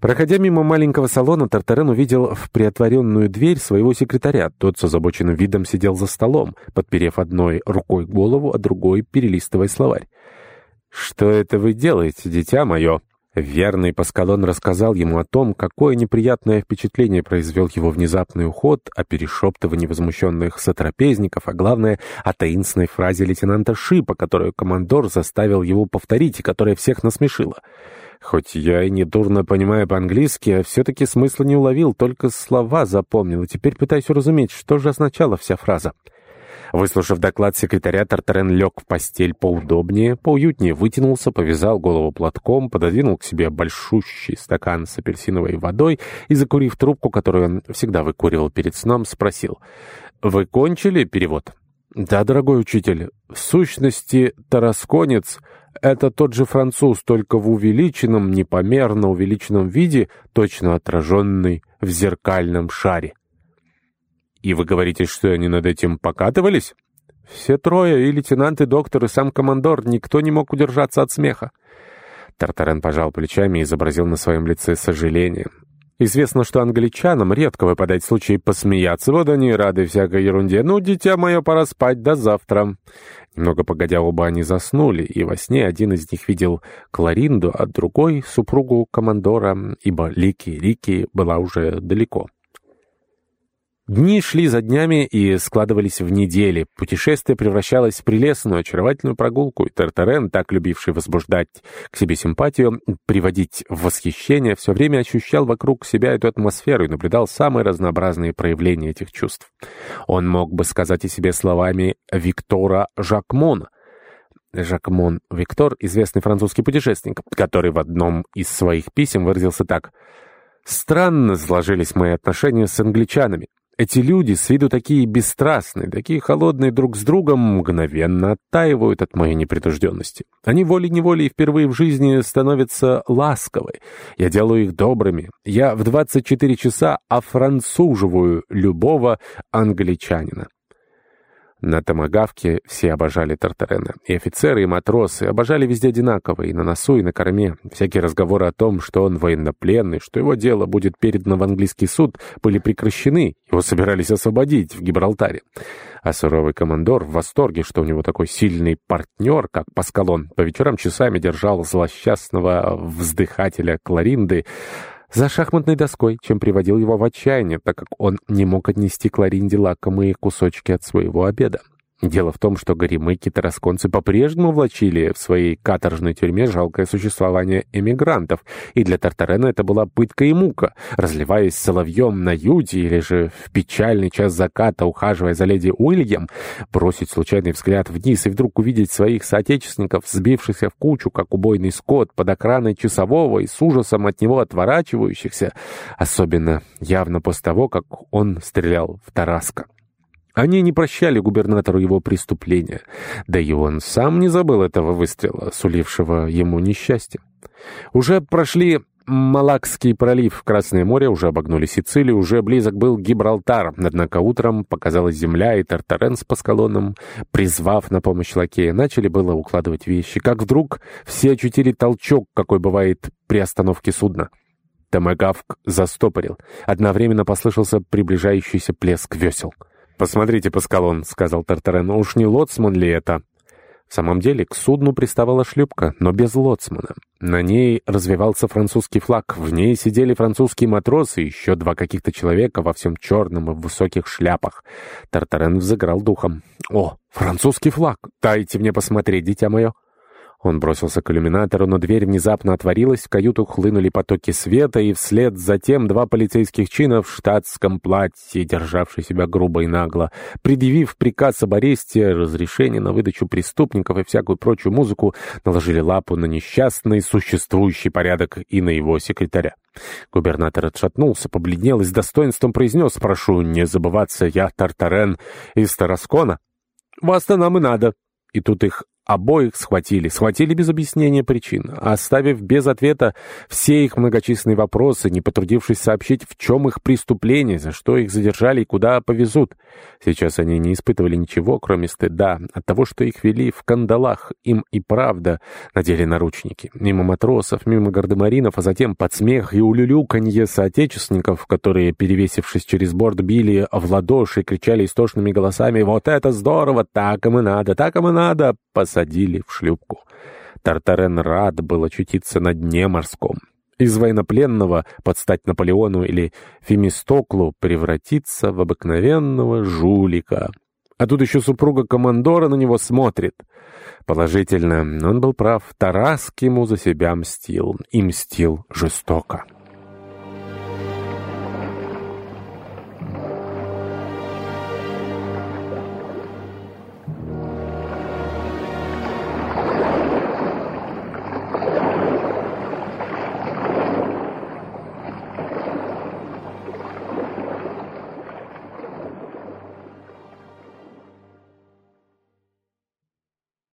Проходя мимо маленького салона, Тартарен увидел в приотворенную дверь своего секретаря. Тот с озабоченным видом сидел за столом, подперев одной рукой голову, а другой перелистывая словарь. «Что это вы делаете, дитя мое?» Верный Паскалон рассказал ему о том, какое неприятное впечатление произвел его внезапный уход, о перешептывании возмущенных сотрапезников, а главное, о таинственной фразе лейтенанта Шипа, которую командор заставил его повторить и которая всех насмешила. Хоть я и недурно понимаю по-английски, а все-таки смысла не уловил, только слова запомнил, и теперь пытаюсь уразуметь, что же означала вся фраза. Выслушав доклад секретаря, Тартарен лег в постель поудобнее, поуютнее вытянулся, повязал голову платком, пододвинул к себе большущий стакан с апельсиновой водой и, закурив трубку, которую он всегда выкуривал перед сном, спросил, «Вы кончили перевод?» «Да, дорогой учитель. В сущности, тарасконец — это тот же француз, только в увеличенном, непомерно увеличенном виде, точно отраженный в зеркальном шаре». «И вы говорите, что они над этим покатывались?» «Все трое, и лейтенант, и доктор, и сам командор, никто не мог удержаться от смеха». Тартарен пожал плечами и изобразил на своем лице сожаление. Известно, что англичанам редко выпадает случай посмеяться. Вот они рады всякой ерунде. «Ну, дитя мое, пора спать, до завтра». Немного погодя, оба они заснули, и во сне один из них видел Кларинду, а другой — супругу командора, ибо Лики Рики была уже далеко. Дни шли за днями и складывались в недели. Путешествие превращалось в прелестную, очаровательную прогулку, и Тартарен, так любивший возбуждать к себе симпатию, приводить в восхищение, все время ощущал вокруг себя эту атмосферу и наблюдал самые разнообразные проявления этих чувств. Он мог бы сказать о себе словами Виктора Жакмона, Жакмон Виктор, известный французский путешественник, который в одном из своих писем выразился так «Странно сложились мои отношения с англичанами. Эти люди, с виду такие бесстрастные, такие холодные друг с другом, мгновенно оттаивают от моей непредужденности. Они волей-неволей впервые в жизни становятся ласковы. Я делаю их добрыми. Я в 24 часа офранцуживаю любого англичанина. На томагавке все обожали Тартарена. И офицеры, и матросы обожали везде одинаково, и на носу, и на корме. Всякие разговоры о том, что он военнопленный, что его дело будет передано в английский суд, были прекращены. Его собирались освободить в Гибралтаре. А суровый командор в восторге, что у него такой сильный партнер, как Паскалон, по вечерам часами держал злосчастного вздыхателя Кларинды, за шахматной доской, чем приводил его в отчаяние, так как он не мог отнести Кларинде лакомые кусочки от своего обеда. Дело в том, что горемыки тарасконцы по-прежнему влачили в своей каторжной тюрьме жалкое существование эмигрантов, и для Тартарена это была пытка и мука. Разливаясь соловьем на юте или же в печальный час заката, ухаживая за леди Уильям, бросить случайный взгляд вниз и вдруг увидеть своих соотечественников, сбившихся в кучу, как убойный скот, под охраной часового и с ужасом от него отворачивающихся, особенно явно после того, как он стрелял в Тараска. Они не прощали губернатору его преступления, да и он сам не забыл этого выстрела, сулившего ему несчастье. Уже прошли Малакский пролив в Красное море, уже обогнули Сицилию, уже близок был Гибралтар, однако утром показалась земля, и Тартарен с Паскалоном, призвав на помощь лакея, начали было укладывать вещи, как вдруг все очутили толчок, какой бывает при остановке судна. Томагавк застопорил. Одновременно послышался приближающийся плеск весел. «Посмотрите, Паскалон», — сказал Тартарен, — «уж не лоцман ли это?» В самом деле к судну приставала шлюпка, но без лоцмана. На ней развивался французский флаг, в ней сидели французские матросы и еще два каких-то человека во всем черном и в высоких шляпах. Тартарен взыграл духом. «О, французский флаг! Дайте мне посмотреть, дитя мое!» Он бросился к иллюминатору, но дверь внезапно отворилась, в каюту хлынули потоки света, и вслед за тем два полицейских чина в штатском платье, державшие себя грубо и нагло, предъявив приказ об аресте, разрешение на выдачу преступников и всякую прочую музыку, наложили лапу на несчастный существующий порядок и на его секретаря. Губернатор отшатнулся, побледнел и с достоинством произнес «Прошу не забываться, я Тартарен из Тараскона». «Вас-то нам и надо». И тут их обоих схватили, схватили без объяснения причин, оставив без ответа все их многочисленные вопросы, не потрудившись сообщить, в чем их преступление, за что их задержали и куда повезут. Сейчас они не испытывали ничего, кроме стыда, от того, что их вели в кандалах, им и правда надели наручники. Мимо матросов, мимо гардемаринов, а затем под смех и улюлюканье соотечественников, которые, перевесившись через борт, били в ладоши и кричали истошными голосами «Вот это здорово! Так им и надо! Так им и надо!» Посадили в шлюпку. Тартарен рад был очутиться на дне морском. Из военнопленного под стать Наполеону или Фемистоклу превратиться в обыкновенного жулика. А тут еще супруга командора на него смотрит. Положительно, он был прав. Тараск ему за себя мстил. И мстил жестоко.